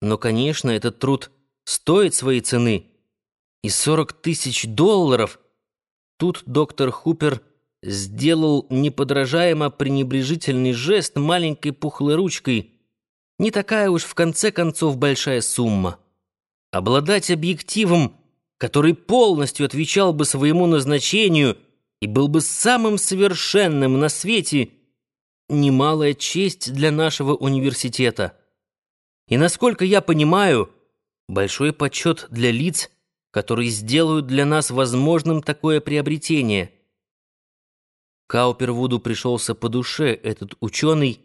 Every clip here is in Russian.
Но, конечно, этот труд стоит своей цены. И 40 тысяч долларов... Тут доктор Хупер сделал неподражаемо пренебрежительный жест маленькой пухлой ручкой. Не такая уж в конце концов большая сумма. Обладать объективом, который полностью отвечал бы своему назначению и был бы самым совершенным на свете, немалая честь для нашего университета. И насколько я понимаю, большой почет для лиц, которые сделают для нас возможным такое приобретение. Каупервуду пришелся по душе этот ученый,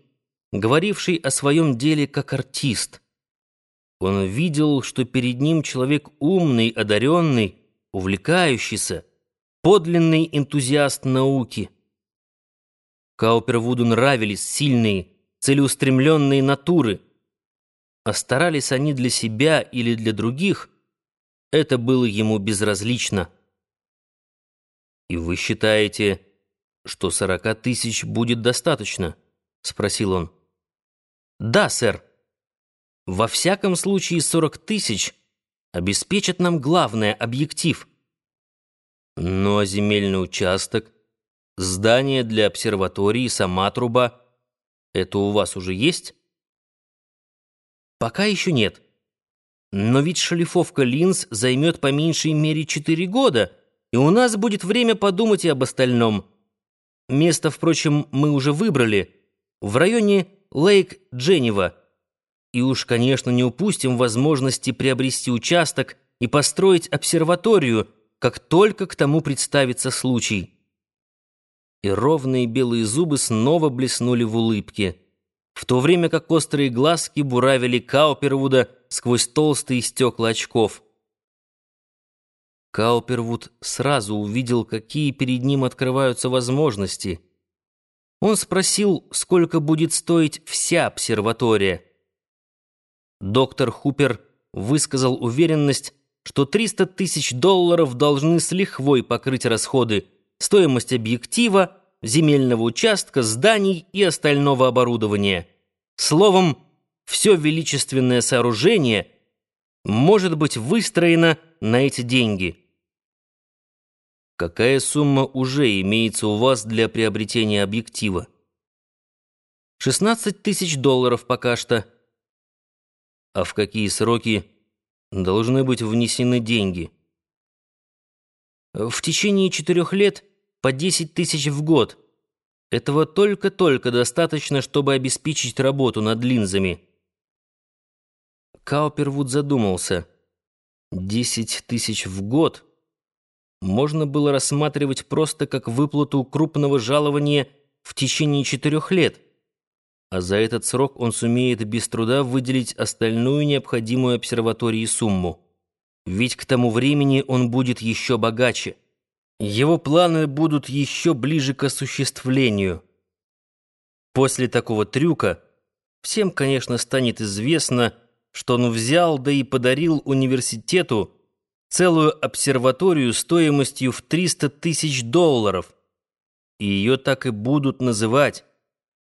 говоривший о своем деле как артист. Он видел, что перед ним человек умный, одаренный, увлекающийся, подлинный энтузиаст науки. Каупервуду нравились сильные, целеустремленные натуры — а старались они для себя или для других, это было ему безразлично. «И вы считаете, что сорока тысяч будет достаточно?» — спросил он. «Да, сэр. Во всяком случае, сорок тысяч обеспечат нам главное — объектив. Ну а земельный участок, здание для обсерватории, сама труба — это у вас уже есть?» Пока еще нет. Но ведь шлифовка линз займет по меньшей мере четыре года, и у нас будет время подумать и об остальном. Место, впрочем, мы уже выбрали. В районе Лейк-Дженева. И уж, конечно, не упустим возможности приобрести участок и построить обсерваторию, как только к тому представится случай. И ровные белые зубы снова блеснули в улыбке в то время как острые глазки буравили Каупервуда сквозь толстые стекла очков. Каупервуд сразу увидел, какие перед ним открываются возможности. Он спросил, сколько будет стоить вся обсерватория. Доктор Хупер высказал уверенность, что 300 тысяч долларов должны с лихвой покрыть расходы, стоимость объектива, земельного участка, зданий и остального оборудования. Словом, все величественное сооружение может быть выстроено на эти деньги. Какая сумма уже имеется у вас для приобретения объектива? 16 тысяч долларов пока что. А в какие сроки должны быть внесены деньги? В течение четырех лет по 10 тысяч в год – этого только-только достаточно, чтобы обеспечить работу над линзами. Каупервуд задумался. Десять тысяч в год можно было рассматривать просто как выплату крупного жалования в течение четырех лет, а за этот срок он сумеет без труда выделить остальную необходимую обсерватории сумму. Ведь к тому времени он будет еще богаче. Его планы будут еще ближе к осуществлению. После такого трюка всем, конечно, станет известно, что он взял, да и подарил университету целую обсерваторию стоимостью в 300 тысяч долларов. И ее так и будут называть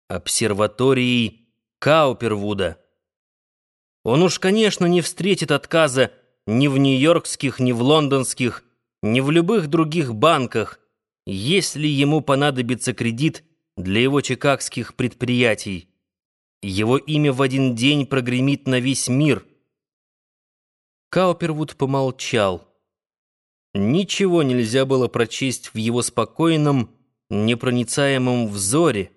обсерваторией Каупервуда. Он уж, конечно, не встретит отказа ни в нью-йоркских, ни в лондонских, ни в любых других банках, если ему понадобится кредит для его чикагских предприятий. Его имя в один день прогремит на весь мир. Каупервуд помолчал. Ничего нельзя было прочесть в его спокойном, непроницаемом взоре,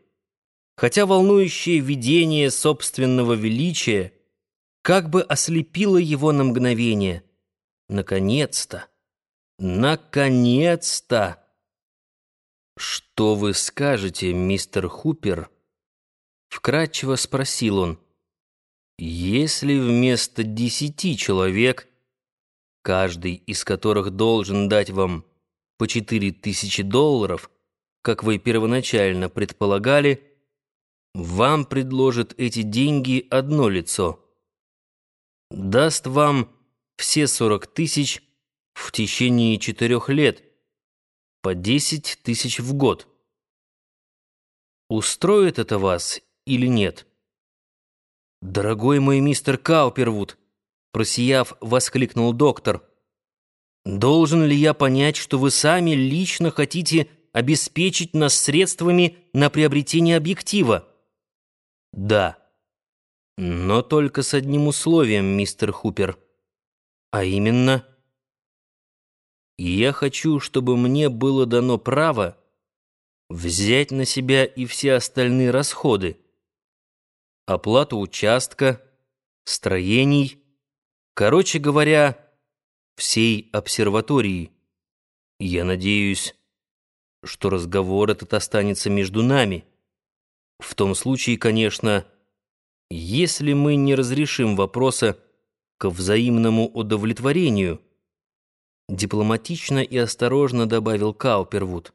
хотя волнующее видение собственного величия как бы ослепило его на мгновение. Наконец-то! Наконец-то! Что вы скажете, мистер Хупер? Вкратчиво спросил он. Если вместо десяти человек, каждый из которых должен дать вам по четыре тысячи долларов, как вы первоначально предполагали, вам предложит эти деньги одно лицо. Даст вам все сорок тысяч течение четырех лет по десять тысяч в год. Устроит это вас или нет? Дорогой мой мистер Каупервуд, Просияв, воскликнул доктор. «Должен ли я понять, что вы сами лично хотите обеспечить нас средствами на приобретение объектива?» «Да. Но только с одним условием, мистер Хупер. А именно...» «Я хочу, чтобы мне было дано право взять на себя и все остальные расходы. Оплату участка, строений, короче говоря, всей обсерватории. Я надеюсь, что разговор этот останется между нами. В том случае, конечно, если мы не разрешим вопроса к взаимному удовлетворению, дипломатично и осторожно добавил Каупервуд.